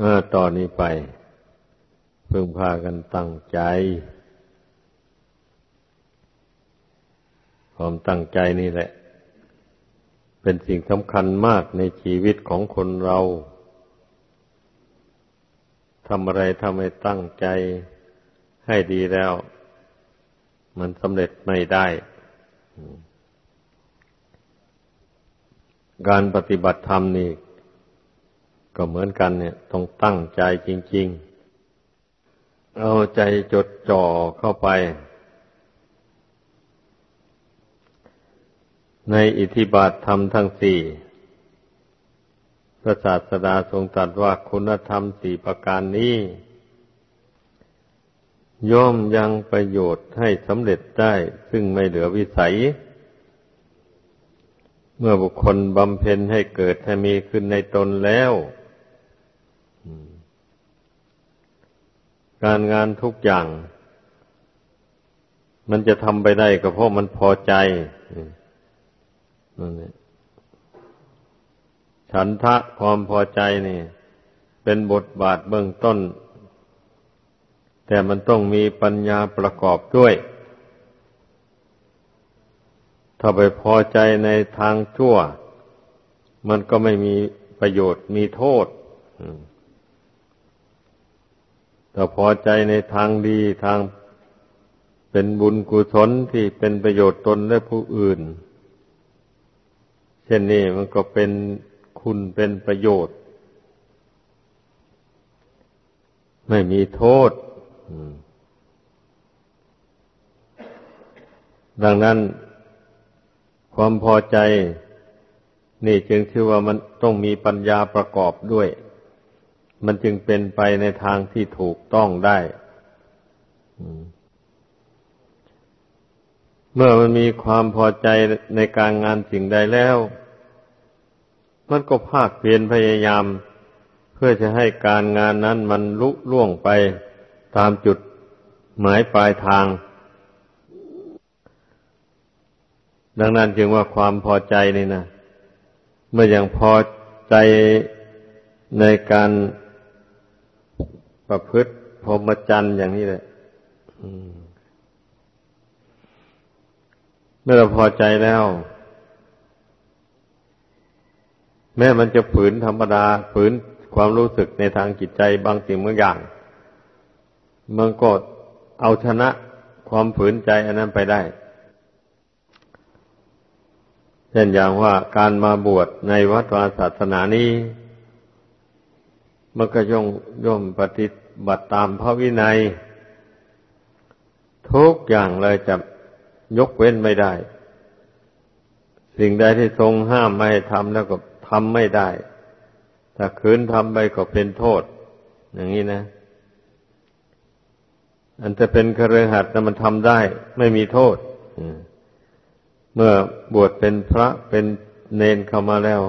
เออต่อนนี้ไป พึงพากันตั้งใจ ความตั้งใจนี่แหละ เป็นสิ่งสำคัญมากในชีวิตของคนเราทำอะไรทำให้ตั้งใจให้ดีแล้ว มันสำเร็จไม่ได้ การปฏิบัติธรรมนี่ ก็เหมือนกันเนี่ยต้องตั้งใจจริง ๆ เอาใจจดจ่อเข้าไป ในอิทธิบาทธรรมทั้งสี่พระศาสดาทรงตรัสว่าคุณธรรมสี่ประการนี้ ย่อมยังประโยชน์ให้สำเร็จได้ ซึ่งไม่เหลือวิสัย เมื่อบุคคลบำเพ็ญให้เกิดให้มีขึ้นในตนแล้ว การงานทุกอย่าง มันจะทำไปได้ก็เพราะมันพอใจนั่นเองฉันทะความพอใจนี่ เป็นบทบาทเบื้องต้น แต่มันต้องมีปัญญาประกอบด้วย ถ้าไปพอใจในทางชั่ว มันก็ไม่มีประโยชน์มีโทษ ถ้าพอใจในทางดีทางเป็นบุญกุศลที่เป็นประโยชน์ตนและผู้อื่น เช่นนี้มันก็เป็นคุณเป็นประโยชน์ ไม่มีโทษ ดังนั้นความพอใจ นี่จึงชื่อว่ามันต้องมีปัญญาประกอบด้วย มันจึงเป็นไปในทางที่ถูกต้องได้เมื่อมันมีความพอใจในการงานสิ่งใดแล้ว มันก็ภาคเพียรพยายาม เพื่อจะให้การงานนั้นมันลุล่วงไปตามจุดหมายปลายทาง ดังนั้นจึงว่าความพอใจนี่นะเมื่ออย่างพอใจในการ ประพฤติพรหมจรรย์อย่างนี้เลยเมื่อเราพอใจแล้ว แม้มันจะฝืนธรรมดา ฝืนความรู้สึกในทางจิตใจบางสิ่งบางอย่างมันก็เอาชนะความฝืนใจอันนั้นไปได้ เช่นอย่างว่าการมาบวชในวัดวาศาสนานี้ มันก็ย่อมย่อมปฏิบัติตามพระวินัย ทุกอย่างเลยจะยกเว้นไม่ได้ สิ่งใดที่ทรงห้ามไม่ให้ทำแล้วก็ทำไม่ได้ ถ้าคืนทำไปก็เป็นโทษ อย่างนี้นะอันจะเป็นคฤหัสถ์มันทำได้ ไม่มีโทษเมื่อบวชเป็นพระเป็นเนนเข้ามาแล้ว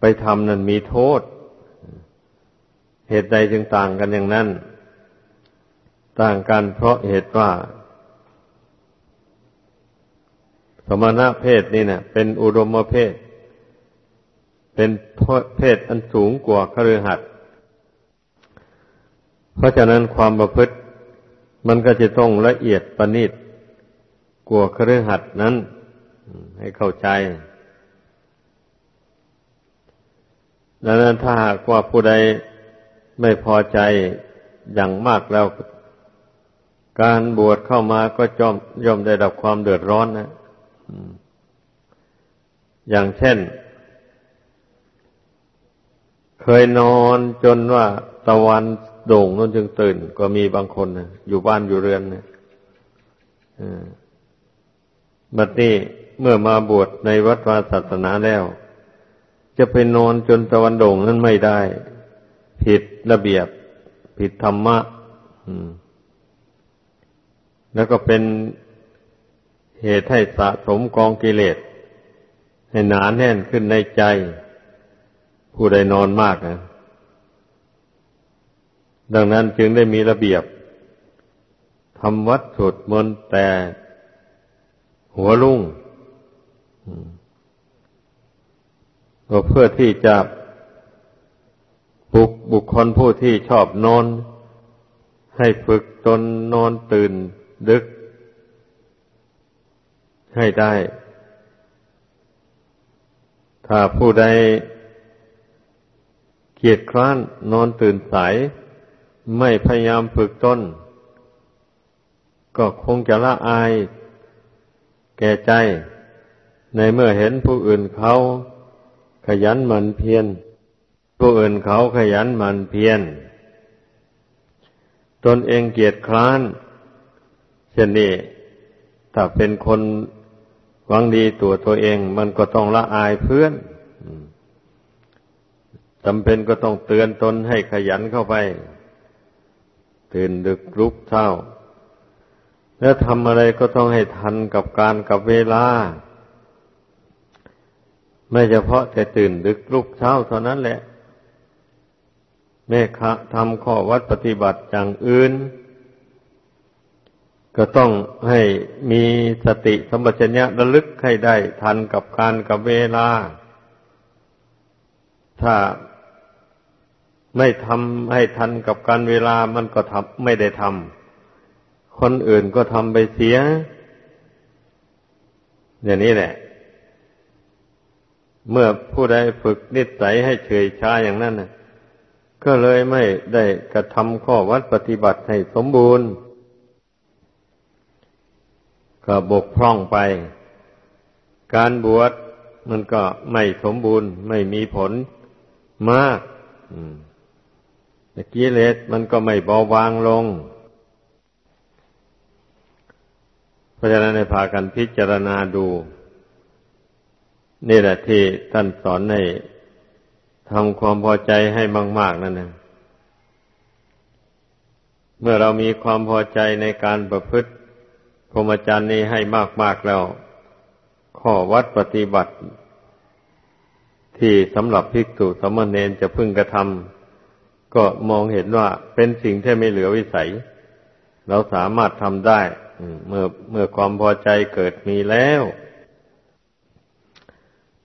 ไปทำนั้นมีโทษ เหตุใดจึงต่างกันอย่างนั้น ต่างกันเพราะเหตุว่า สมณะเพศนี่เนะ่ย เป็นอุดมเพศ เป็นเพศอันสูงกว่าคฤหัสถ์เพราะฉะนั้นความประพฤติมันก็จะต้องละเอียดประณีตกว่าคฤหัสถ์นั้น ให้เข้าใจ ดังนั้นถ้าหากว่าผู้ใดไม่พอใจอย่างมากแล้ว การบวชเข้ามาก็จอมย่อมได้รับความเดือดร้อนนะอย่างเช่น เคยนอนจนว่าตะวันโด่งนั่นจึงตื่น ก็มีบางคนนะอยู่บ้านอยู่เรือนนะบัดนี้เมื่อมาบวชในวัดวาศาสนาแล้ว จะไปนอนจนตะวันโด่งนั้นไม่ได้ ผิดระเบียบ ผิดธรรมะแล้วก็เป็นเหตุให้สะสมกองกิเลสให้หนานแน่นขึ้นในใจ ผู้ใดนอนมากนะ ดังนั้นจึงได้มีระเบียบทำวัดสวดมนต์แต่หัวลุ่ง ก็เพื่อที่จะบุคบุคคลผู้ที่ชอบนอน ให้ฝึกตนนอนตื่นดึก ให้ได้ ถ้าผู้ใดเกียจคร้านนอนตื่นสาย ไม่พยายามฝึกตนก็คงจะละอาย แก่ใจ ในเมื่อเห็นผู้อื่นเขา ยันหมั่นเพียรผู้อื่นเขาขยันหมั่นเพียรตนเองเกียจคร้านเช่นนี้ถ้าเป็นคนหวังดีตัวตัวเอง มันก็ต้องละอายเพื่อนจำเป็นก็ต้องเตือนตนให้ขยันเข้าไป ตื่นดึกลุกเช้า แล้วทำอะไรก็ต้องให้ทันกับการกับเวลา ไม่เฉพาะแต่ตื่นดึกลุกเช้าเท่านั้นแหละ แม่คะทำข้อวัดปฏิบัติอย่างอื่น ก็ต้องให้มีสติสมบัติญะระลึกให้ได้ทันกับการกับเวลา ถ้าไม่ทำให้ทันกับการเวลามันก็ทำไม่ได้ทำคนอื่นก็ทำไปเสีย อย่างนี้แหละ เมื่อผู้ใดฝึกนิสัยให้เฉยชาอย่างนั้นนะก็เลยไม่ได้กระทำข้อวัดปฏิบัติให้สมบูรณ์ ก็บกพร่องไป การบวชมันก็ไม่สมบูรณ์ ไม่มีผลมากกิเลสมันก็ไม่เบาบางลง เพราะฉะนั้นในพากันพิจารณาดู นี่แหละที่ท่านสอนให้ทำความพอใจให้มากๆนั่นนะเมื่อเรามีความพอใจในการประพฤติพรหมจรรย์นี้ให้มาก ๆ แล้ว ข้อวัดปฏิบัติ ที่สำหรับภิกษุสมณเณรจะพึงกระทำก็มองเห็นว่าเป็นสิ่งที่ไม่เหลือวิสัย เราสามารถทำได้เมื่อเมื่อความพอใจเกิดมีแล้ว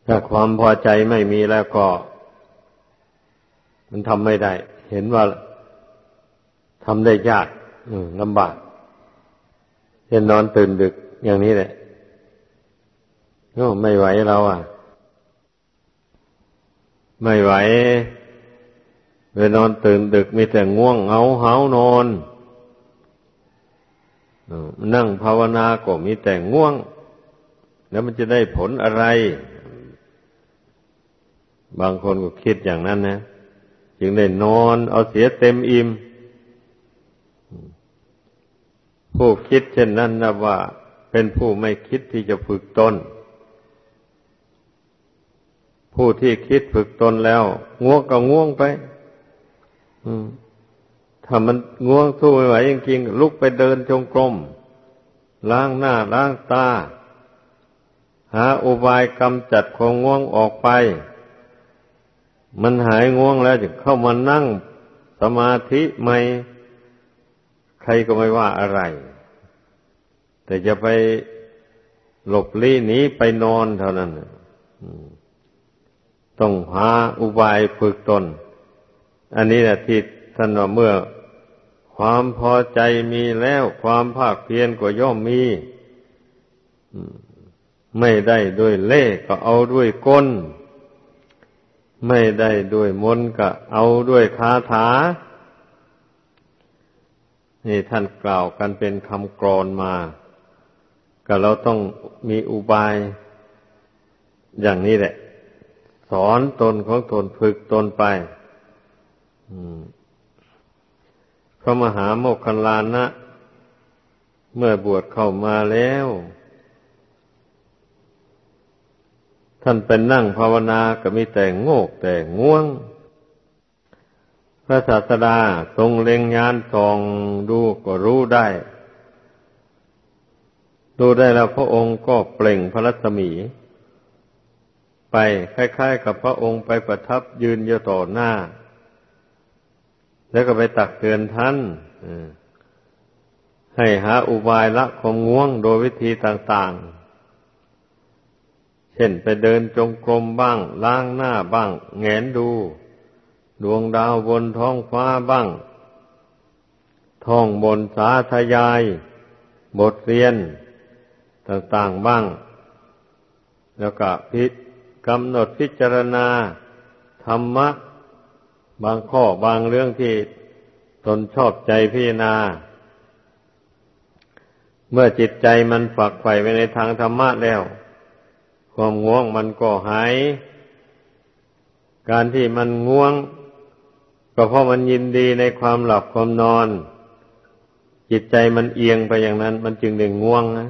ถ้าความพอใจไม่มีแล้วก็ มันทำไม่ได้ เห็นว่าทำได้ยากลำบากเช่นนอนตื่นดึกอย่างนี้แหละก็ไม่ไหวเราอะ ไม่ไหวเวนอนตื่นดึกมีแต่ง่วงเหงาเหานอนนั่งภาวนาก็มีแต่ง่วง แล้วมันจะได้ผลอะไร บางคนก็คิดอย่างนั้นนะ จึงได้นอนเอาเสียเต็มอิ่มผู้คิดเช่นนั้นนะว่า เป็นผู้ไม่คิดที่จะฝึกตนผู้ที่คิดฝึกตนแล้ว ง่วงก็ง่วงไปถ้ามันง่วงสู้ไม่ไหวจริงๆลุกไปเดินจงกรมล้างหน้าล้างตา หาอุบายกำจัดความง่วงออกไป มันหายง่วงแล้วจะเข้ามานั่งสมาธิใหม่ใครก็ไม่ว่าอะไร แต่จะไปหลบลี้หนีไปนอนเท่านั้นต้องหาอุบายฝึกตน อันนี้แหละที่ท่านว่าเมื่อ ความพอใจมีแล้วความภาคเพียรก็ย่อมมีไม่ได้ด้วยเล่ก็เอาด้วยกล ไม่ได้ด้วยมนก็เอาด้วยคาถา นี่ท่านกล่าวกันเป็นคำกรอนมา ก็เราต้องมีอุบาย อย่างนี้แหละ สอนตนของตนฝึกตนไปพระมหาโมคคัลลานะ เมื่อบวชเข้ามาแล้ว ท่านเป็นนั่งภาวนาก็มีแต่โงกแต่ง่วง พระศาสดาทรงเล็งยานส่องดูก็รู้ได้ ดูได้แล้วพระองค์ก็เปล่งพระรัศมี ไปคล้ายๆ กับพระองค์ไปประทับยืนอยู่ต่อหน้า แล้วก็ไปตักเตือนท่านให้หาอุบายละความง่วงโดยวิธีต่าง ๆ เช่นไปเดินจงกรมบ้าง ล้างหน้าบ้าง แงนดู ดวงดาวบนท้องฟ้าบ้าง ท่องบนสาธยาย บทเรียน ต่างๆบ้าง แล้วก็พิกำหนดพิจารณา ธรรมะ บางข้อบางเรื่องที่ตนชอบใจพิจารณา เมื่อจิตใจมันฝักใฝ่ไปในทางธรรมะแล้ว ความง่วงมันก็หาย การที่มันง่วง ก็เพราะมันยินดีในความหลับความนอน จิตใจมันเอียงไปอย่างนั้น มันจึงเด้ง่วงนะ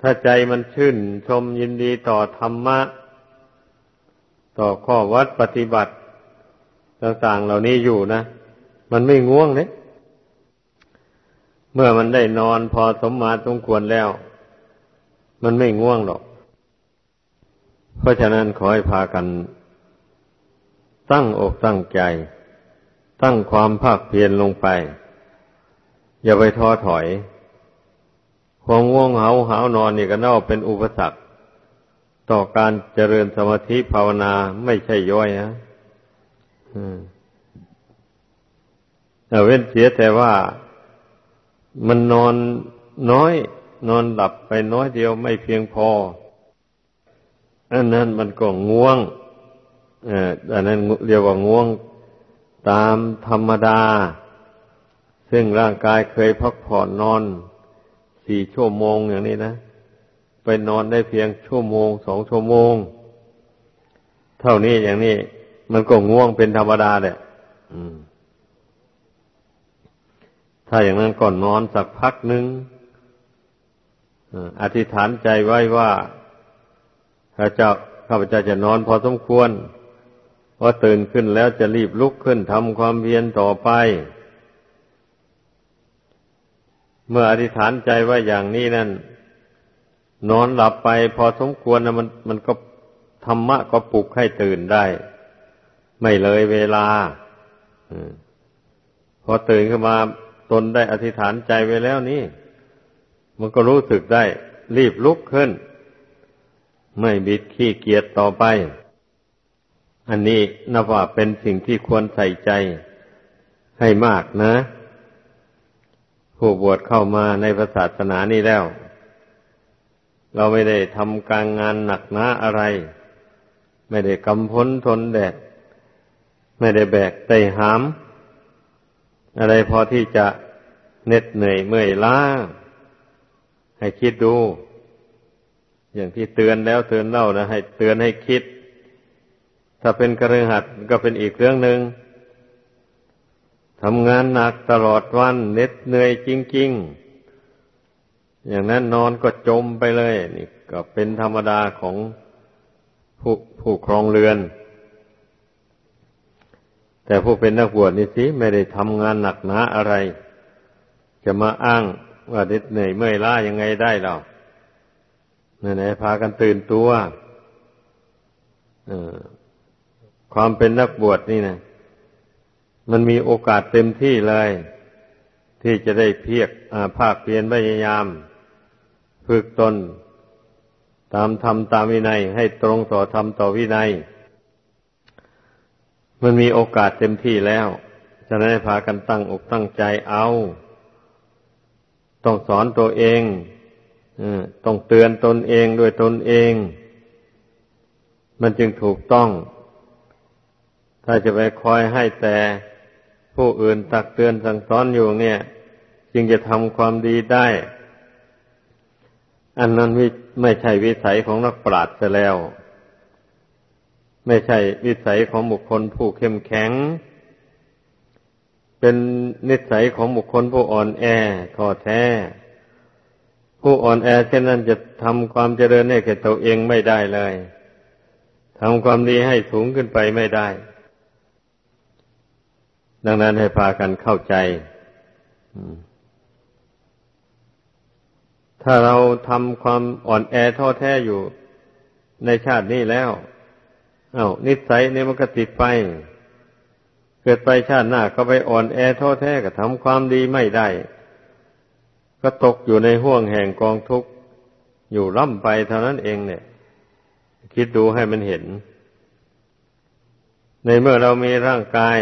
ถ้าใจมันชื่น ชมยินดีต่อธรรมะ ต่อข้อวัดปฏิบัติต่างๆเหล่านี้อยู่นะมันไม่ง่วงเลยเมื่อมันได้นอนพอสมมาสมควรแล้ว มันไม่ง่วงหรอก เพราะฉะนั้นขอให้พากัน ตั้งอกตั้งใจ ตั้งความภาคเพียรลงไป อย่าไปท้อถอยความง่วงเหาหานอนนี่ก็น่าเป็นอุปสรรคต่อการเจริญสมาธิภาวนาไม่ใช่ย่อยนะแต่เว้นเสียแต่ว่ามันนอนน้อย นอนหลับไปน้อยเดียวไม่เพียงพอ อันนั้นมันก็ง่วงอันนั้นเรียกว่าง่วงตามธรรมดา ซึ่งร่างกายเคยพักผ่อนนอนสี่ชั่วโมงอย่างนี้นะไปนอนได้เพียงชั่วโมงสองชั่วโมง เท่านี้อย่างนี้ มันก็ง่วงเป็นธรรมดาแหละถ้าอย่างนั้นก่อนนอนสักพักหนึ่งอธิษฐานใจไว้ว่า ข้าเจ้าข้าพเจ้าจะนอนพอสมควรว่าตื่นขึ้นแล้วจะรีบลุกขึ้นทำความเพียรต่อไป เมื่ออธิษฐานใจว่าอย่างนี้นั่น นอนหลับไปพอสมควรนะมันมันก็ธรรมะก็ปลุกให้ตื่นได้ ไม่เลยเวลาพอตื่นขึ้นมาตนได้อธิษฐานใจไว้แล้วนี่ มันก็รู้สึกได้ รีบลุกขึ้น ไม่บิดขี้เกียจต่อไป อันนี้นับว่าเป็นสิ่งที่ควรใส่ใจให้มากนะ ผู้บวชเข้ามาในศาสนานี้แล้ว เราไม่ได้ทำการงานหนักหนาอะไร ไม่ได้กำพ้นทนแดด ไม่ได้แบกไตหาม อะไรพอที่จะเหน็ดเหนื่อยเมื่อยล้าให้คิดดู อย่างที่เตือนแล้วเตือนเล่านะให้เตือนให้คิด ถ้าเป็นกระหัดก็เป็นอีกเรื่องหนึ่งทำงานหนักตลอดวันเหน็ดเหนื่อยจริง ๆ อย่างนั้นนอนก็จมไปเลย นี่ก็เป็นธรรมดาของผู้ผู้ครองเรือน แต่ผู้เป็นนักบวชนี่สิไม่ได้ทำงานหนักหนาอะไร จะมาอ้างว่าเหน็ดเหนื่อยเมื่อยล้ายังไงได้เรา ไหนๆพากันตื่นตัวความเป็นนักบวชนี่นะมันมีโอกาสเต็มที่เลย ที่จะได้เพียกภาคเพียรพยายาม ฝึกตน ตามธรรมตามวินัย ให้ตรงต่อธรรมต่อวินัย มันมีโอกาสเต็มที่แล้วจะได้พากันตั้งอกตั้งใจเอา ต้องสอนตัวเอง ต้องเตือนตนเองด้วยตนเอง มันจึงถูกต้อง ถ้าจะไปคอยให้แต่ผู้อื่นตักเตือนสั่งสอนอยู่เนี่ย จึงจะทำความดีได้ อันนั้นไม่ใช่วิสัยของนักปราชญ์แล้ว ไม่ใช่วิสัยของบุคคลผู้เข้มแข็ง เป็นนิสัยของบุคคลผู้อ่อนแอท้อแท้ ผู้อ่อนแอเช่นนั้นจะทำความเจริญให้แก่ตัวเองไม่ได้เลยทำความดีให้สูงขึ้นไปไม่ได้ ดังนั้นให้พากันเข้าใจ ถ้าเราทำความอ่อนแอท้อแท้อยู่ในชาตินี้แล้ว เอา้านิสัยนี่มันก็ติดไป เกิดไปชาติหน้าก็ไปอ่อนแอท้อแท้ก็ทำความดีไม่ได้ ก็ตกอยู่ในห่วงแห่งกองทุกข์อยู่ร่ำไปเท่านั้นเองเนี่ย คิดดูให้มันเห็น ในเมื่อเรามีร่างกาย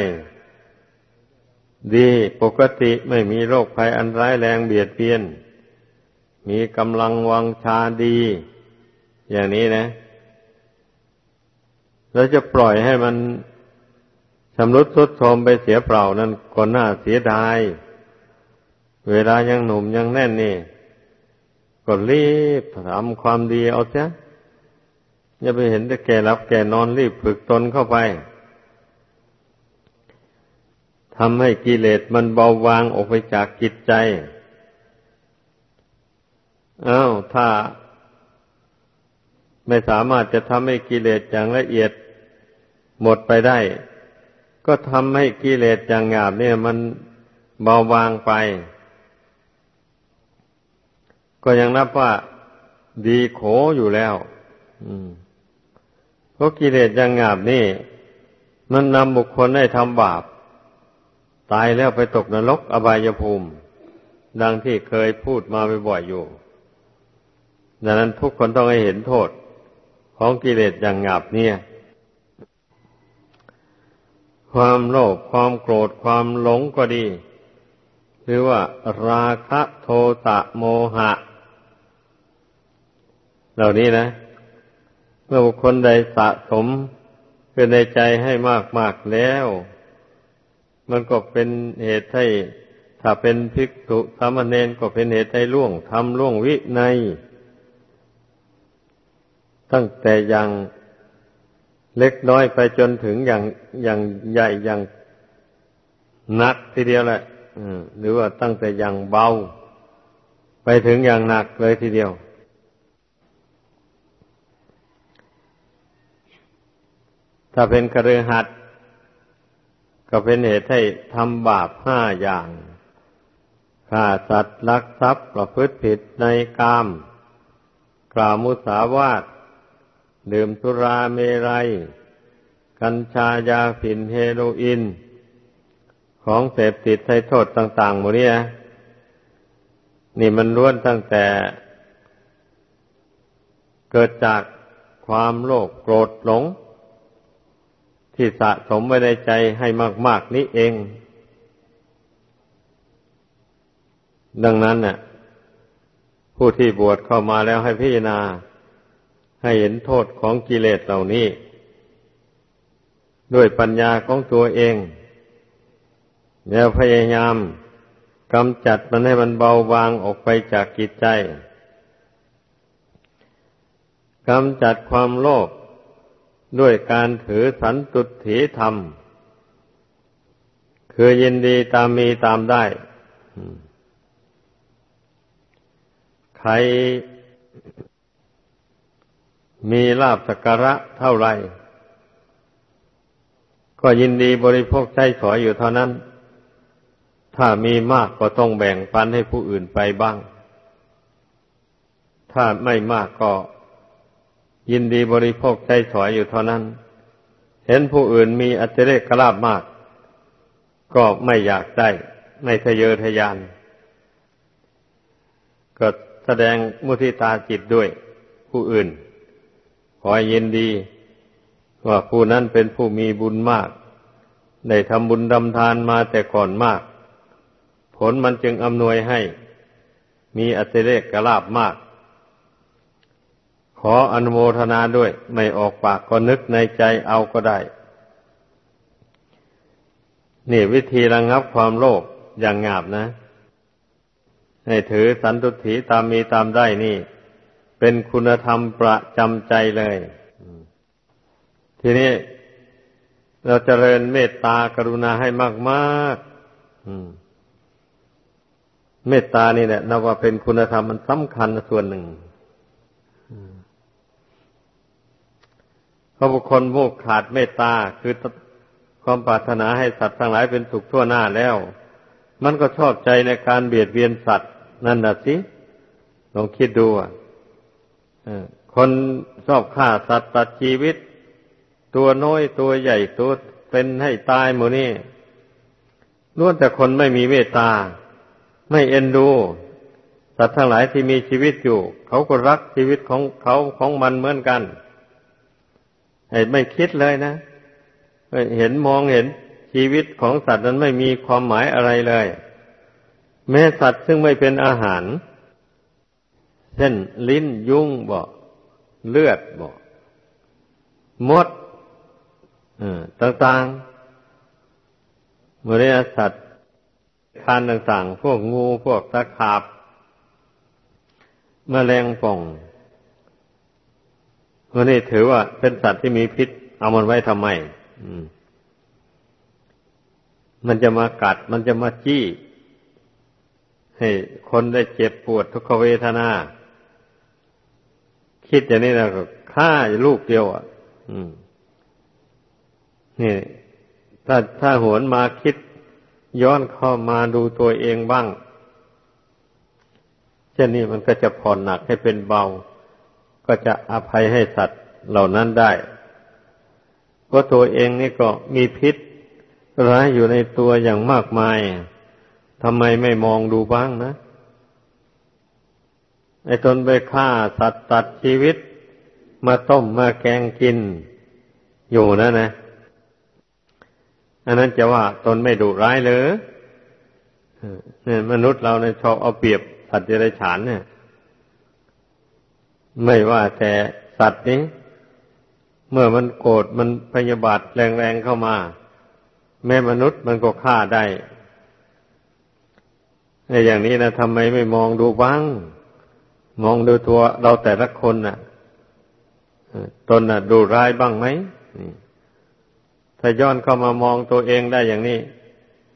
ดีปกติไม่มีโรคภัยอันร้ายแรงเบียดเบียน มีกำลังวังชาดี อย่างนี้นะเราจะปล่อยให้มันชำรุดทรุดโทรมไปเสียเปล่านั้นก็น่าเสียดาย เวลายังหนุ่มยังแน่นนี่ ก็รีบทำความดีเอาเสียอย่าไปเห็นแต่แก่รับแก่นอนรีบฝึกตนเข้าไปทำให้กิเลสมันเบาบางออกไปจากจิตใจอา้าวถ้าไม่สามารถจะทำให้กิเลสอย่างละเอียดหมดไปได้ ก็ทำให้กิเลสอย่างหยาบเนี่ยมันเบาบางไป ก็ยังนับว่าดีโขอยู่แล้วเพราะกิเลสย่างาบนี่ มันนำบุคคลให้ทำบาป ตายแล้วไปตกนรกอบายภูมิ ดังที่เคยพูดมาบ่อยๆอยู่ ดังนั้นทุกคนต้องให้เห็นโทษ ของกิเลสอย่างหยาบเนี่ย ความโลภความโกรธความหลงก็ดี หรือว่าราคะโทสะโมหะ เหล่านี้นะ เมื่อบุคคลใดสะสมเป็นในใจให้มากๆแล้ว มันก็เป็นเหตุให้ถ้าเป็นภิกษุสามเณรก็เป็นเหตุให้ล่วงทำล่วงวิในตั้งแต่อย่างเล็กน้อยไปจนถึงอย่างอย่างใหญ่อย่างหนักทีเดียวแหละหรือว่าตั้งแต่อย่างเบา ไปถึงอย่างหนักเลยทีเดียว ถ้าเป็นคฤหัสถก็เป็นเหตุให้ทำบาปห้าอย่างฆ่าสัตว์ลักทรัพย์ประพฤติผิดในกาม กล่าวมุสาวาทดื่มสุราเมรัย กัญชายาฝิ่นเฮโรอีนของเสพติดให้โทษต่างๆหมดเนี่ยนี่มันล้วนตั้งแต่ เกิดจากความโลภโกรธหลง ที่สะสมไว้ในใจให้มาก ๆนี้เอง ดังนั้นน่ะ ผู้ที่บวชเข้ามาแล้วให้พิจารณา ให้เห็นโทษของกิเลสเหล่านี้ ด้วยปัญญาของตัวเอง แล้วพยายามกำจัดมันให้มันเบาบางออกไปจากกิจใจกำจัดความโลภ ด้วยการถือสันตุถีธรรม คือยินดีตามมีตามได้ ใครมีลาบสักการะเท่าไร ก็ยินดีบริโภคใช้สอยอยู่เท่านั้น ถ้ามีมากก็ต้องแบ่งปันให้ผู้อื่นไปบ้าง ถ้าไม่มากก็ ยินดีบริโภคใช้สอยอยู่เท่านั้น เห็นผู้อื่นมีอัจเรกลาบมาก ก็ไม่อยากได้ ไม่ทะเยอทะยาน ก็แสดงมุทิตาจิตด้วย ผู้อื่นขอยยินดี ว่าผู้นั้นเป็นผู้มีบุญมาก ได้ทำบุญดำทานมาแต่ก่อนมาก ผลมันจึงอำนวยให้ มีอัจเรกลาบมาก ขออนุโมทนาด้วย ไม่ออกปากก็นึกในใจเอาก็ได้ นี่วิธีระงงับความโลภอย่างงาบนะ ให้ถือสันตุถีตามมีตามได้นี่ เป็นคุณธรรมประจำใจเลย ทีนี้เราจเจริญเมตตากรุณาให้มากๆเมตตานี่แหละนับว่าเป็นคุณธรรมมันสำคัญส่วนหนึ่ง พราะบุคคลผู้ขาดเมตตาคือความปรารถนาให้สัตว์ทั้งหลายเป็นสุขทั่วหน้าแล้ว มันก็ชอบใจในการเบียดเบียนสัตว์นั่นน่ะสิลองคิดดูอะคนชอบฆ่าสัตว์ตัดชีวิต ตัวน้อยตัวใหญ่ตัวเป็นให้ตายหมดนี่ล้วนแต่คนไม่มีเมตตา ไม่เอ็นดู สัตว์ทั้งหลายที่มีชีวิตอยู่ เขาก็รักชีวิตของเขาของมันเหมือนกัน ไม่คิดเลยนะเห็นมองเห็นชีวิตของสัตว์นั้นไม่มีความหมายอะไรเลย แม้สัตว์ซึ่งไม่เป็นอาหาร เช่นลิ้นยุงบ่เลือดบ่มดต่างๆมริยสัตว์คานต่างๆ พวกงูพวกตะขาบมแมลงป่อง วันนี้ถือว่าเป็นสัตว์ที่มีพิษ เอามันไว้ทำไมมันจะมากัด มันจะมาจี้ ให้คนได้เจ็บปวดทุกขเวทนา คิดอย่างนี้แล้วก็ฆ่าลูกเดียวอะนี่ ถ้าถ้าหวนมาคิดย้อนเข้ามาดูตัวเองบ้าง เช่นนี้มันก็จะผ่อนหนักให้เป็นเบา ก็จะอภัยให้สัตว์เหล่านั้นได้เพราะตัวเองนี่ก็มีพิษร้ายอยู่ในตัวอย่างมากมายทำไมไม่มองดูบ้างนะไอ้ตนไปฆ่าสัตว์ตัดชีวิต มาต้มมาแกงกิน อยู่นะนะ อันนั้นจะว่าตนไม่ดุร้ายเลยเนี่ยมนุษย์เราเนี่ยชอบเอาเปรียบสัตว์เดรัจฉานเนี่ย ไม่ว่าแต่สัตว์นี้ เมื่อมันโกรธมันพยาบาทแรงๆเข้ามา แม่มนุษย์มันก็ฆ่าได้ในอย่างนี้นะทำไมไม่มองดูบ้าง มองดูตัวเราแต่ละคนนะ่ะตนน่ะ ดูร้ายบ้างไหมถ้าย้อนเข้ามามองตัวเองได้อย่างนี้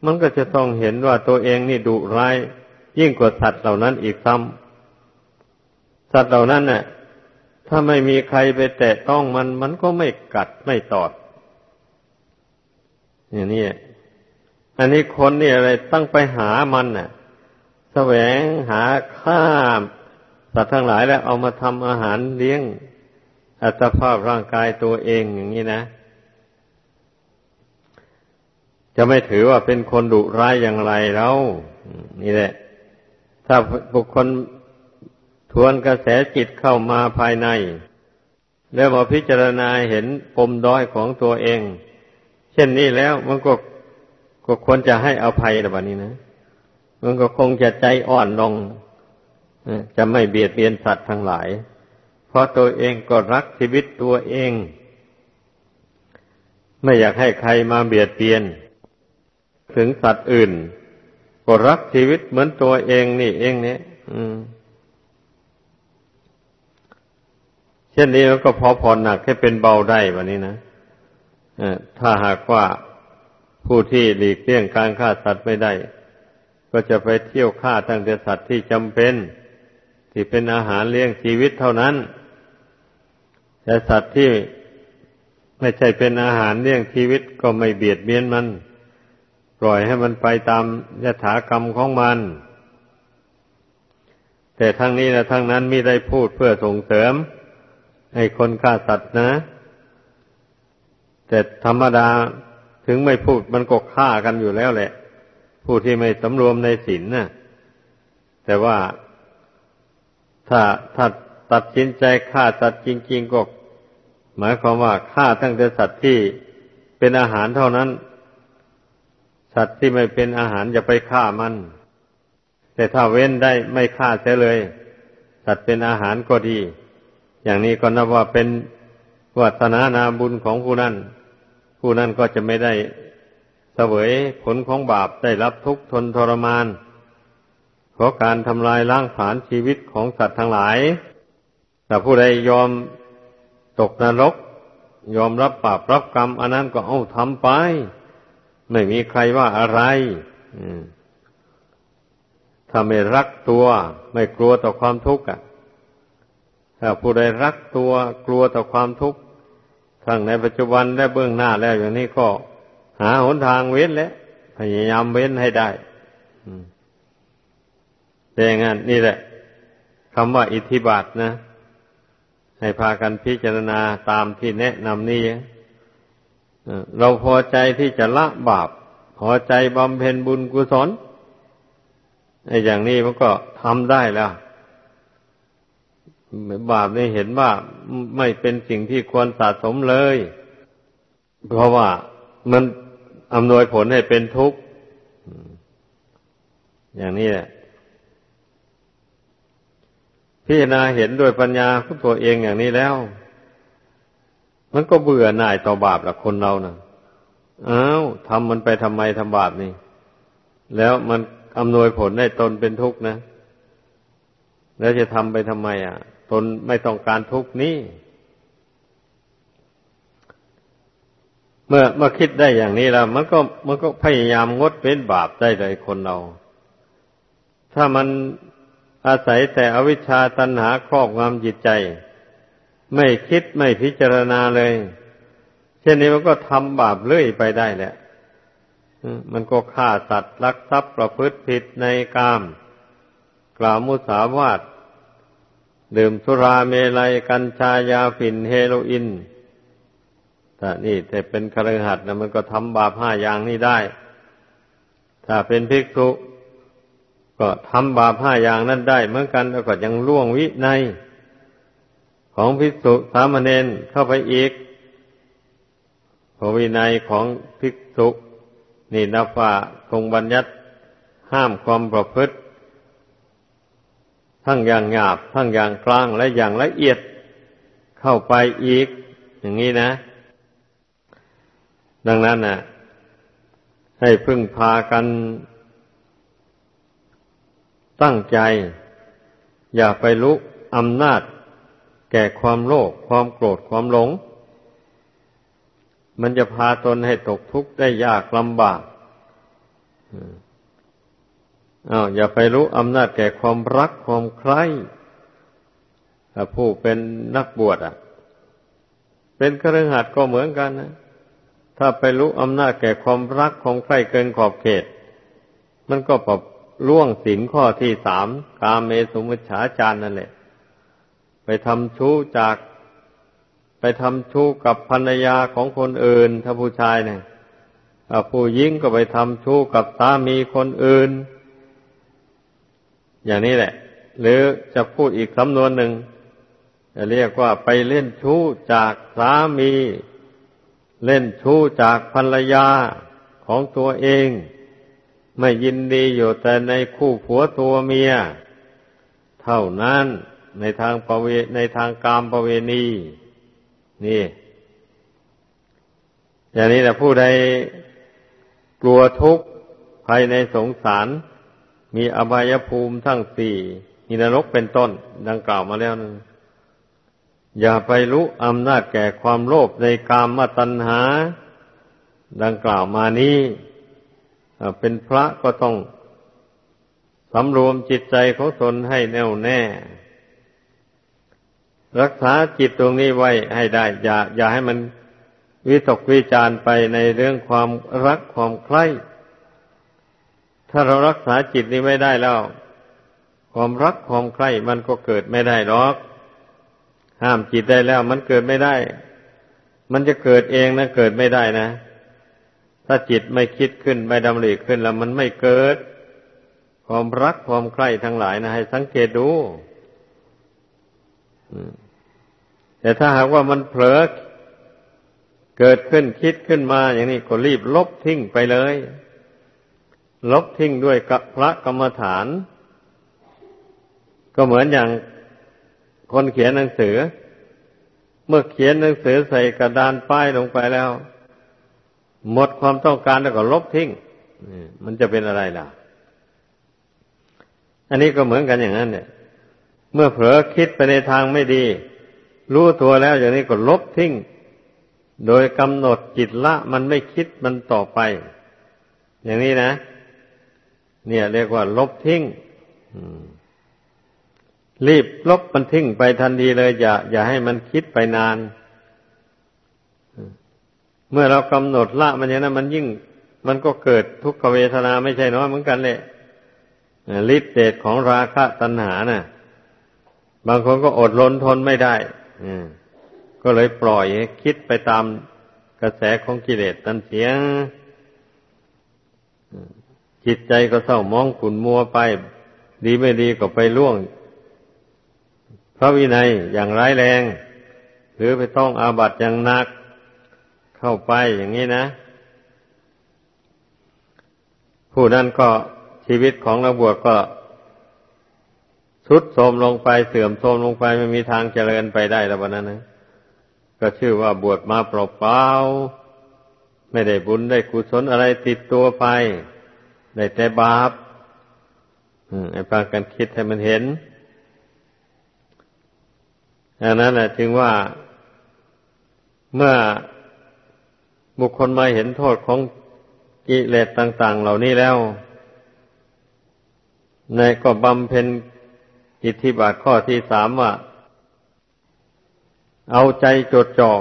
มันก็จะต้องเห็นว่าตัวเองนี่ดุร้าย ยิ่งกว่าสัตว์เหล่านั้นอีกซ้ำ สัตว์เหล่านั้นน่ะ ถ้าไม่มีใครไปแตะต้องมัน มันก็ไม่กัดไม่ตอด อย่างนี้อันนี้คนนี่อะไรตั้งไปหามันน่ะแสวงหาข้ามสัตว์ทั้งหลายแล้วเอามาทำอาหารเลี้ยง อัตภาพร่างกายตัวเองอย่างนี้นะ จะไม่ถือว่าเป็นคนดุร้ายอย่างไรแล้วนี่แหละ ถ้าบุคคล ทวนกระแสจิตเข้ามาภายใน แล้วมาพิจารณาเห็นปมด้อยของตัวเอง เช่นนี้แล้วมันก็ก็ควรจะให้อภัยแบบนี้นะ มันก็คงจะใจอ่อนลงจะไม่เบียดเบียนสัตว์ทั้งหลาย เพราะตัวเองก็รักชีวิตตัวเอง ไม่อยากให้ใครมาเบียดเบียน ถึงสัตว์อื่น ก็รักชีวิตเหมือนตัวเองนี่เองเนี่ย เช่นนี้ก็พอผ่อนหนักให้เป็นเบาได้แบบนี้นะถ้าหากว่าผู้ที่หลีกเลี่ยงการฆ่าสัตว์ไม่ได้ ก็จะไปเที่ยวฆ่าทั้งแต่สัตว์ที่จำเป็น ที่เป็นอาหารเลี้ยงชีวิตเท่านั้น แต่สัตว์ที่ไม่ใช่เป็นอาหารเลี้ยงชีวิตก็ไม่เบียดเบียนมัน ปล่อยให้มันไปตามยถากรรมของมัน แต่ทั้งนี้นะทั้งนั้นไม่ได้พูดเพื่อส่งเสริม ให้คนฆ่าสัตว์นะ แต่ธรรมดาถึงไม่พูดมันก็ฆ่ากันอยู่แล้วแหละ ผู้ที่ไม่สำรวมในศีลน่ะ แต่ว่าถ้าถ้าตัดสินใจฆ่าสัตว์จริง ๆ ก็ หมายความว่าฆ่าตั้งแต่สัตว์ที่เป็นอาหารเท่านั้น สัตว์ที่ไม่เป็นอาหารอย่าไปฆ่ามัน แต่ถ้าเว้นได้ไม่ฆ่าเสียเลย สัตว์เป็นอาหารก็ดี อย่างนี้ก็นับว่าเป็นวัฒนานาบุญของผู้นั้นผู้นั้นก็จะไม่ได้เสวยผลของบาปได้รับทุกข์ทนทรมาน เพราะการทำลายล้างผลาญชีวิตของสัตว์ทั้งหลาย แต่ผู้ใดยอมตกนรก ยอมรับบาปรับกรรม อันนั้นก็เอาทำไป ไม่มีใครว่าอะไรถ้าไม่รักตัว ไม่กลัวต่อความทุกข์ ถ้าผู้ใดรักตัวกลัวต่อความทุกข์ทั้งในปัจจุบันและเบื้องหน้าแล้วอย่างนี้ก็หาหนทางเว้นแล้วพยายามเว้นให้ได้แต่อย่างนั้นนี่แหละคำว่าอิทธิบาทนะ ให้พากันพิจารณาตามที่แนะนำนี่เราพอใจที่จะละบาป พอใจบำเพ็ญบุญกุศลไอ้อย่างนี้มันก็ทำได้แล้ว บาปนี่เห็นว่าไม่เป็นสิ่งที่ควรสะสมเลย เพราะว่ามันอำนวยผลให้เป็นทุกข์ อย่างนี้แหละพิจารณาเห็นด้วยปัญญาของตัวเองอย่างนี้แล้ว มันก็เบื่อหน่ายต่อบาปละคนเรานะ่ะอ้าวทำมันไปทำไมทำบาปนี่ แล้วมันอำนวยผลให้ตนเป็นทุกข์นะ แล้วจะทำไปทำไมอะ ตนไม่ต้องการทุกนี้ เมื่อเมื่อคิดได้อย่างนี้แล้วมันก็มันก็พยายามงดเว้นบาปได้เลยคนเรา ถ้ามันอาศัยแต่อวิชชาตัณหาครอบงำจิตใจ ไม่คิดไม่พิจารณาเลย เช่นนี้มันก็ทำบาปเรื่อยไปได้แหละมันก็ฆ่าสัตว์ลักทรัพย์ประพฤติผิดในกาม กล่าวมุสาวาท ดื่มสุราเมลัยกัญชายาฝิ่นเฮโรอีนแต่นี่แต่เป็นคฤหัสถ์นะมันก็ทำบาปห้าอย่างนี้ได้ ถ้าเป็นภิกษุ ก็ทำบาปห้าอย่างนั้นได้ เหมือนกันแล้วก็ยังล่วงวิในของภิกษุสามเณรเข้าไปอีกพอวินัยของภิกษุ นี่นับว่าทรงบัญญัติห้ามความประพฤติ ทั้งอย่างหยาบ ทั้งอย่างกลางและอย่างละเอียดเข้าไปอีก อย่างนี้นะ ดังนั้นนะให้พึ่งพากันตั้งใจ อย่าไปลุกอำนาจ แก่ความโลภความโกรธความหลง มันจะพาตนให้ตกทุกข์ได้ยากลำบาก อ้าวอย่าไปรู้อำนาจแก่ความรักความใคร่ถ้าผู้เป็นนักบวชอะ เป็นเครือขัดก็เหมือนกันนะถ้าไปรู้อำนาจแก่ความรักความใคร่เกินขอบเขต มันก็ปรับล่วงสินข้อที่สามกาเมสุมิฉาจารนั่นแหละ ไปทำชู้จากไปทำชู้กับภรรยาของคนอื่น ถ้าผู้ชายเนี่ยผู้หญิงก็ไปทำชู้กับสามีคนอื่น อย่างนี้แหละ หรือจะพูดอีกสำนวนหนึ่งจะเรียกว่าไปเล่นชู้จากสามี เล่นชู้จากภรรยาของตัวเอง ไม่ยินดีอยู่แต่ในคู่ผัวตัวเมีย เท่านั้นในทางประเวในทางกามประเวณี นี่ อย่างนี้แหละผู้ใดกลัวทุกข์ภายในสงสาร มีอบายภูมิทั้งสี่มีนรกเป็นต้น ดังกล่าวมาแล้วนะอย่าไปรู้อำนาจแก่ความโลภในกามมาตัณหา ดังกล่าวมานี้เป็นพระก็ต้องสำรวมจิตใจของตนให้แน่วแน่ รักษาจิตตรงนี้ไว้ให้ได้ อย่า อย่าให้มันวิตกวิจารไปในเรื่องความรักความใคร่ ถ้าเรารักษาจิตนี้ไม่ได้แล้ว ความรักความใคร่มันก็เกิดไม่ได้หรอก ห้ามจิตได้แล้ว มันเกิดไม่ได้ มันจะเกิดเองนะเกิดไม่ได้นะ ถ้าจิตไม่คิดขึ้นไม่ดำริขึ้นแล้วมันไม่เกิด ความรักความใคร่ทั้งหลายนะให้สังเกตดูแต่ถ้าหากว่ามันเผลอเกิดขึ้นคิดขึ้นมาอย่างนี้ก็รีบลบทิ้งไปเลย ลบทิ้งด้วยกับพระกรรมฐาน ก็เหมือนอย่างคนเขียนหนังสือ เมื่อเขียนหนังสือใส่กระดานป้ายลงไปแล้ว หมดความต้องการแล้วก็ลบทิ้งมันจะเป็นอะไรล่ะ อันนี้ก็เหมือนกันอย่างนั้นเนี่ย เมื่อเผลอคิดไปในทางไม่ดี รู้ตัวแล้วอย่างนี้ก็ลบทิ้ง โดยกำหนดจิตละมันไม่คิดมันต่อไป อย่างนี้นะ เนี่ยเรียกว่า ลบทิ้งรีบลบมันทิ้งไปทันทีเลย อย่า อย่าให้มันคิดไปนาน เมื่อเรากำหนดละมันอย่างนั้นมันยิ่ง มันก็เกิดทุกขเวทนาไม่ใช่น้อยเหมือนกันเลยฤทธิเดชของราคะตัณหานะ่ะ บางคนก็อดรนทนไม่ได้ก็เลยปล่อยคิดไปตามกระแสของกิเลสตันเสีย จิตใจก็เศร้ามองขุนมัวไป ดีไม่ดีก็ไปล่วง พระวินัยอย่างร้ายแรง หรือไปต้องอาบัติอย่างหนัก เข้าไปอย่างนี้นะ ผู้นั้นก็ชีวิตของนักบวชก็ทุดโทมลงไปเสื่อมโทมลงไปไม่มีทางเจริญไปได้แล้ววันนั้นนะก็ชื่อว่าบวชมาเปล่าๆไม่ได้บุญได้กุศลอะไรติดตัวไป ได้แต่บาปไอ้ปากันคิดให้มันเห็นอันนั้นแหละจึงว่าเมื่อบุคคลมาเห็นโทษของกิเลสต่าง ๆ เหล่านี้แล้วในก็บำเพ็ญอิทธิบาทข้อที่สามว่า เอาใจจดจ่อ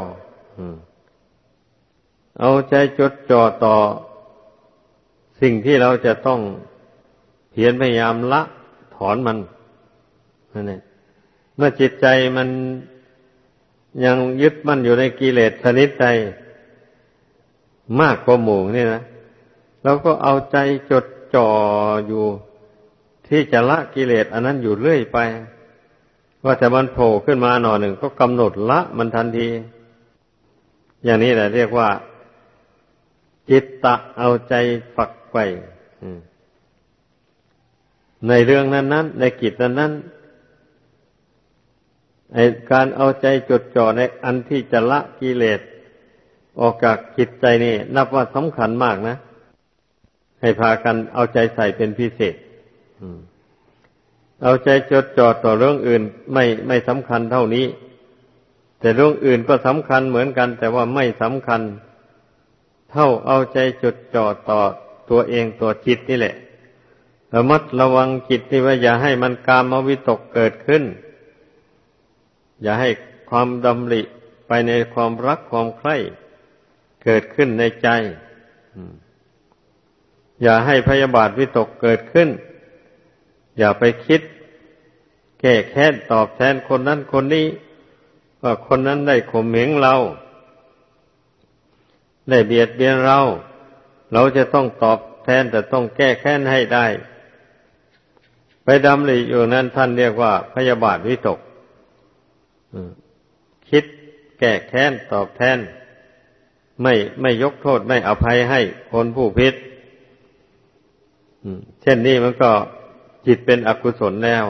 เอาใจจดจ่อต่อ สิ่งที่เราจะต้องเพียรพยายามละถอนมันนั่นเองเมื่อจิตใจมันยังยึดมั่นอยู่ในกิเลสชนิดใดมากกว่าหมู่นี่นะเราก็เอาใจจดจ่ออยู่ที่จะละกิเลสอันนั้นอยู่เรื่อยไป ว่าแต่มันโผล่ขึ้นมาหน่อหนึ่งก็กำหนดละมันทันที อย่างนี้แหละเรียกว่า จิตตะเอาใจฝัก ไว้ในเรื่องนั้นนั้นในกิจนั้นนั้นการเอาใจจดจ่อในอันที่จะละกิเลสออกจากจิตใจนี่ นับว่าสำคัญมากนะ ให้พากันเอาใจใส่เป็นพิเศษเอาใจจดจ่อต่อเรื่องอื่นไม่ไม่สำคัญเท่านี้ แต่เรื่องอื่นก็สำคัญเหมือนกัน แต่ว่าไม่สำคัญ เท่าเอาใจจดจ่อต่อ ตัวเองตัวจิตนี่แหละระมัดระวังจิตนี่ว่าอย่าให้มันกามวิตกเกิดขึ้น อย่าให้ความดำริไปในความรักความใคร่เกิดขึ้นในใจ อย่าให้พยาบาทวิตกเกิดขึ้น อย่าไปคิด แก้แค้นตอบแทนคนนั้นคนนี้ ว่าคนนั้นได้ข่มเหงเรา ได้เบียดเบียนเรา เราจะต้องตอบแทนแต่ต้องแก้แค้นให้ได้ ไปดำริอยู่นั้นท่านเรียกว่าพยาบาทวิตกคิดแก้แค้นตอบแทน ไม่ไม่ยกโทษไม่อภัยให้คนผู้ผิดเช่นนี้มันก็จิตเป็นอกุศลแล้ว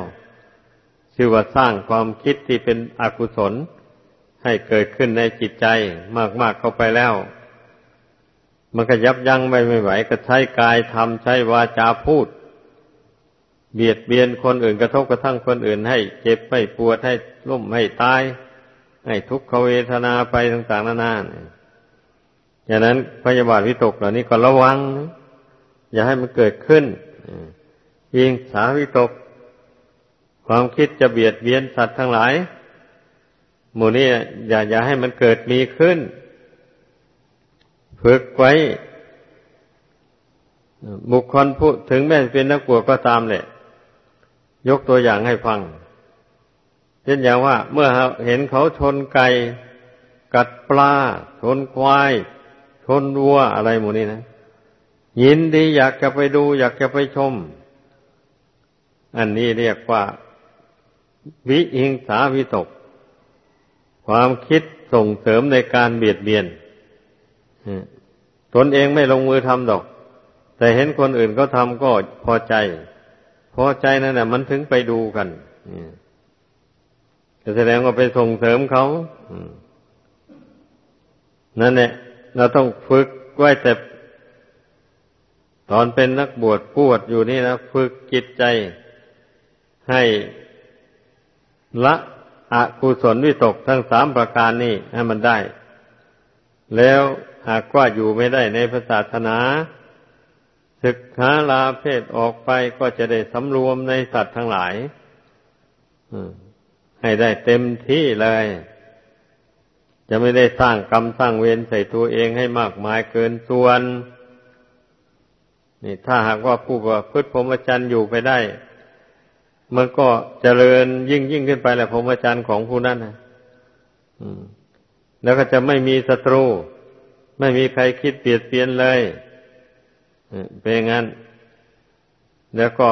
ชื่อว่าสร้างความคิดที่เป็นอกุศล ให้เกิดขึ้นในจิตใจมากๆเข้าไปแล้ว มันก็ยับยั้งไม่ไม่ไหว ก็ใช้กายทำใช้วาจาพูด เบียดเบียนคนอื่นกระทบกระทั่งคนอื่นให้ เจ็บให้ปวดให้ล้มให้ตาย ให้ทุกขเวทนาไปต่างๆนานาอย่างนั้นพยาบาทวิตกเหล่านี้ก็ระวัง อย่าให้มันเกิดขึ้นยิงสาวิตก ความคิดจะเบียดเบียนสัตว์ทั้งหลายหมู่นี้อย่าอย่าให้มันเกิดมีขึ้น ฝึกไว้ บุคคลผู้ถึงแม้เป็นนักบวชก็ตามแหละ ยกตัวอย่างให้ฟัง เช่นอย่างว่า เมื่อเห็นเขาชนไก่กัดปลา ชนควาย ชนวัวอะไรหมู่นี้นะ ยินดีอยากจะไปดู อยากจะไปชม อันนี้เรียกว่า วิหิงสาวิตก ความคิดส่งเสริมในการเบียดเบียน ตนเองไม่ลงมือทำดอก แต่เห็นคนอื่นเขาทำก็พอใจ พอใจนั่นแหละมันถึงไปดูกันแสดงว่าไปส่งเสริมเขานั่นแหละเราต้องฝึกไว้แต่ตอนเป็นนักบวชปวดอยู่นี่นะฝึกจิตใจ ให้ละอกุศลวิตกทั้งสามประการนี้ให้มันได้ แล้ว หากว่าอยู่ไม่ได้ในพระศาสนาศึกษาลาเพศออกไปก็จะได้สำรวมในสัตว์ทั้งหลายให้ได้เต็มที่เลย จะไม่ได้สร้างกรรมสร้างเวรใส่ตัวเองให้มากมายเกินส่วนนี่ถ้าหากว่าผู้ประพฤติพรหมจรรย์อยู่ไปได้ มันก็เจริญยิ่งยิ่งขึ้นไปแหละพรหมจรรย์ของผู้นั้นนะแล้วก็จะไม่มีศัตรู ไม่มีใครคิดเปลี่ยดเปลี่ยนเลยเป็นงั้น แล้วก็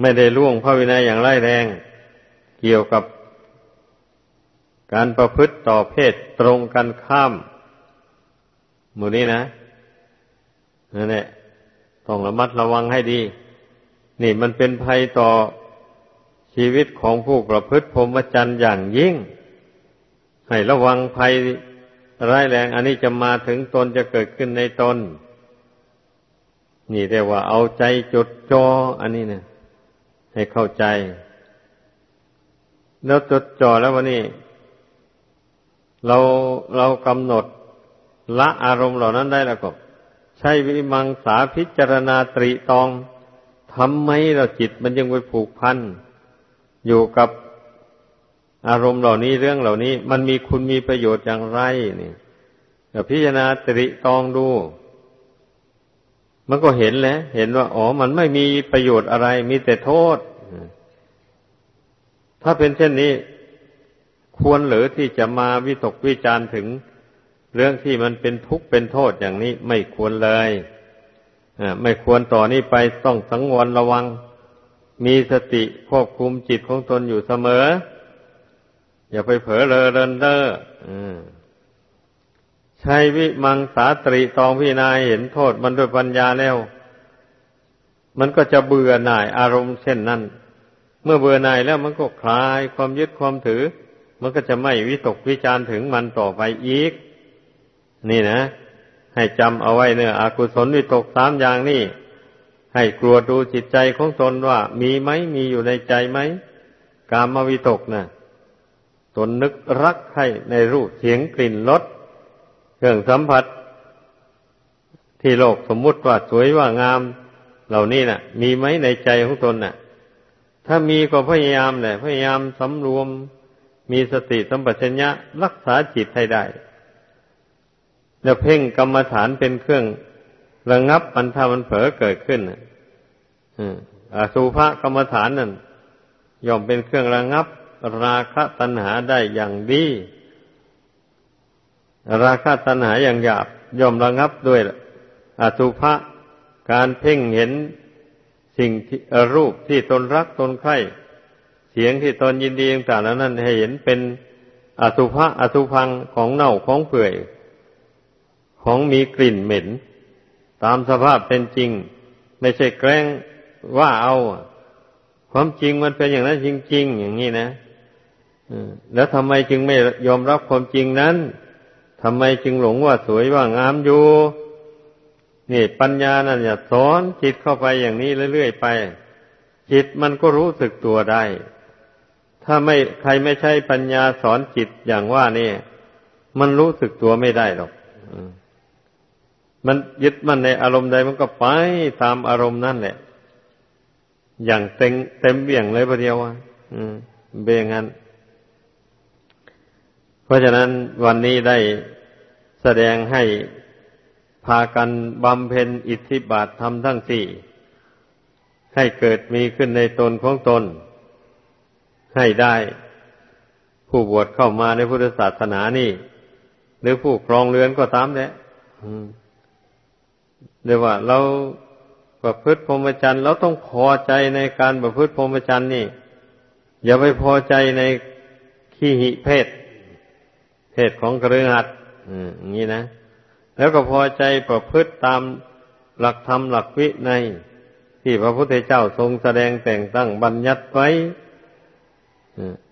ไม่ได้ล่วงพระวินัยอย่างไร้แรง เกี่ยวกับการประพฤติต่อเพศตรงกันข้ามหมู่นี้นะนั่นแหละต้องระมัดระวังให้ดี นี่มันเป็นภัยต่อชีวิตของผู้ประพฤติพรหมจรรย์อย่างยิ่ง ให้ระวังภัย ร้ายแรงอันนี้จะมาถึงตนจะเกิดขึ้นในตน นี่เรียกว่าเอาใจจดจอ่ออันนี้เนี่ยให้เข้าใจ แล้วจดจ่อแล้ววันนี้ เราเรากำหนดละอารมณ์เหล่านั้นได้แล้วก็ ใช้วิมังสาพิจารณาตรีตองทำไมเราจิตมันยังไปผูกพันอยู่กับ อารมณ์เหล่านี้เรื่องเหล่านี้ มันมีคุณมีประโยชน์อย่างไรนี่พิจารณาตริตองดู มันก็เห็นแล้วเห็นว่า อ๋อ มันไม่มีประโยชน์อะไร มีแต่โทษ ถ้าเป็นเช่นนี้ ควรหรือที่จะมาวิตกวิจารถึง เรื่องที่มันเป็นทุกข์เป็นโทษอย่างนี้ไม่ควรเลยไม่ควรต่อนี้ไปต้องสังวรระวัง มีสติควบคุมจิตของตนอยู่เสมอ อย่าไปเผลอเลอเรินเด้อใช้วิมังสาตรีตองพินายเห็นโทษมันด้วยปัญญาแล้ว มันก็จะเบื่อหน่ายอารมณ์เช่นนั้น เมื่อเบื่อหน่ายแล้วมันก็คลายความยึดความถือ มันก็จะไม่วิตกวิจารถึงมันต่อไปอีก นี่นะ ให้จำเอาไว้เนื้ออกุศลวิตกสามอย่างนี่ให้กลัวดูจิตใจของตนว่ามีไหมมีอยู่ในใจไหมกามวิตกนะ่ะ ตนนึกรักใครในรูปเสียงกลิ่นรสเครื่องสัมผัส ที่โลกสมมุติว่าสวยว่างาม เหล่านี้นะ่ะ มีไหมในใจของตนน่ะ ถ้ามีก็พยายามแหละพยายามสำรวม มีสติสัมปชัญญะรักษาจิตให้ได้แล้วเพ่งกรรมฐานเป็นเครื่องระงับมันถ้ามันเผลอเกิดขึ้นอาสุภกรรมฐานนั่นย่อมเป็นเครื่องระงับ ราคะตัณหาได้อย่างดี ราคะตัณหาอย่างหยาบย่อมระงับด้วยอสุภะการเพ่งเห็นสิ่งรูปที่ตนรักตนใคร่เสียงที่ตนยินดีต่างๆนั้นให้เห็นเป็นอสุภะอสุพังของเน่าของเปื่อย ของมีกลิ่นเหม็น ตามสภาพเป็นจริง ไม่ใช่แกล้งว่าเอา ความจริงมันเป็นอย่างนั้นจริง ๆ อย่างนี้นะ แล้วทำไมจึงไม่ยอมรับความจริงนั้นทำไมจึงหลงว่าสวยว่างามอยู่นี่ปัญญานั่นอย่าสอนจิตเข้าไปอย่างนี้เรื่อยๆไป จิตมันก็รู้สึกตัวได้ ถ้าไม่ใครไม่ใช่ปัญญาสอนจิตอย่างว่านี่มันรู้สึกตัวไม่ได้หรอกมันยึดมันในอารมณ์ใดมันก็ไปตามอารมณ์นั่นแหละ อย่างเต็มเต็มเบี่ยงเลยประเดียวอะเบี่ยงงั้น เพราะฉะนั้นวันนี้ได้แสดงให้พากันบำเพ็ญอิทธิบาททำทั้งสี่ให้เกิดมีขึ้นในตนของตน ให้ได้ผู้บวชเข้ามาในพุทธศาสนานี่ หรือผู้ครองเรือนก็ตามแหละเรียกว่าเราประพฤติพรหมจรรย์เราต้องพอใจในการประพฤติพรหมจรรย์นี่ อย่าไปพอใจในขี้หิเพศ เพศของกระหัดอย่างนี้นะ แล้วก็พอใจประพฤติตามหลักธรรมหลักวิในที่พระพุทธเจ้าทรงแสดงแต่งตั้งบัญญัติไว้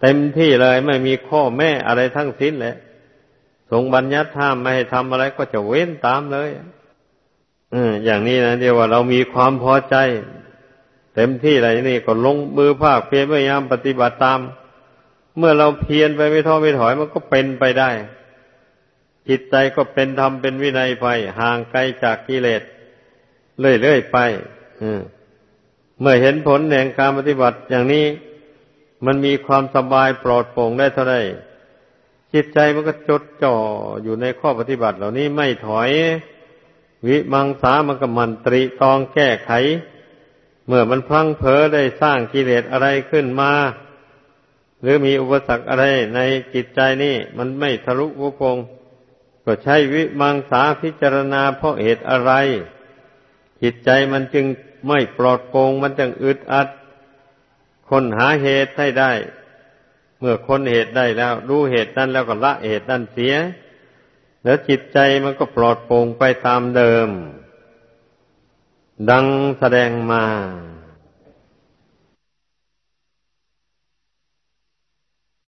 เต็มที่เลยไม่มีข้อแม่อะไรทั้งสิ้นเลยทรงบัญญัติห้ามไม่ให้ทำอะไรก็จะเว้นตามเลยอย่างนี้นะเดียวว่าเรามีความพอใจ เต็มที่อะไรนี่ก็ลงมือภาคเพียรพยายามปฏิบัติตาม เมื่อเราเพียรไปไม่ท้อไม่ถอยมันก็เป็นไปได้ จิตใจก็เป็นธรรมเป็นวินัยไปห่างไกลจากกิเลสเรื่อยๆไปเมื่อเห็นผลแห่งการปฏิบัติอย่างนี้ มันมีความสบายปลอดโปร่งได้เท่าไรจิตใจมันก็จดจ่ออยู่ในข้อปฏิบัติเหล่านี้ไม่ถอย วิมังสามันก็มันตรีตองแก้ไข เมื่อมันพลังเผลอได้สร้างกิเลสอะไรขึ้นมา หรือมีอุปสรรคอะไรในจิตใจนี่มันไม่ทะลุวุพงก็ใช้วิมังสาพิจารณาเพราะเหตุอะไร จิตใจมันจึงไม่ปลอดโปรงมันจึงอึดอัด คนหาเหตุให้ได้ เมื่อคนเหตุได้แล้วรู้เหตุนั้นแล้วก็ละเหตุนั้นเสีย แล้วจิตใจมันก็ปลอดโปร่งไปตามเดิม ดังแสดงมา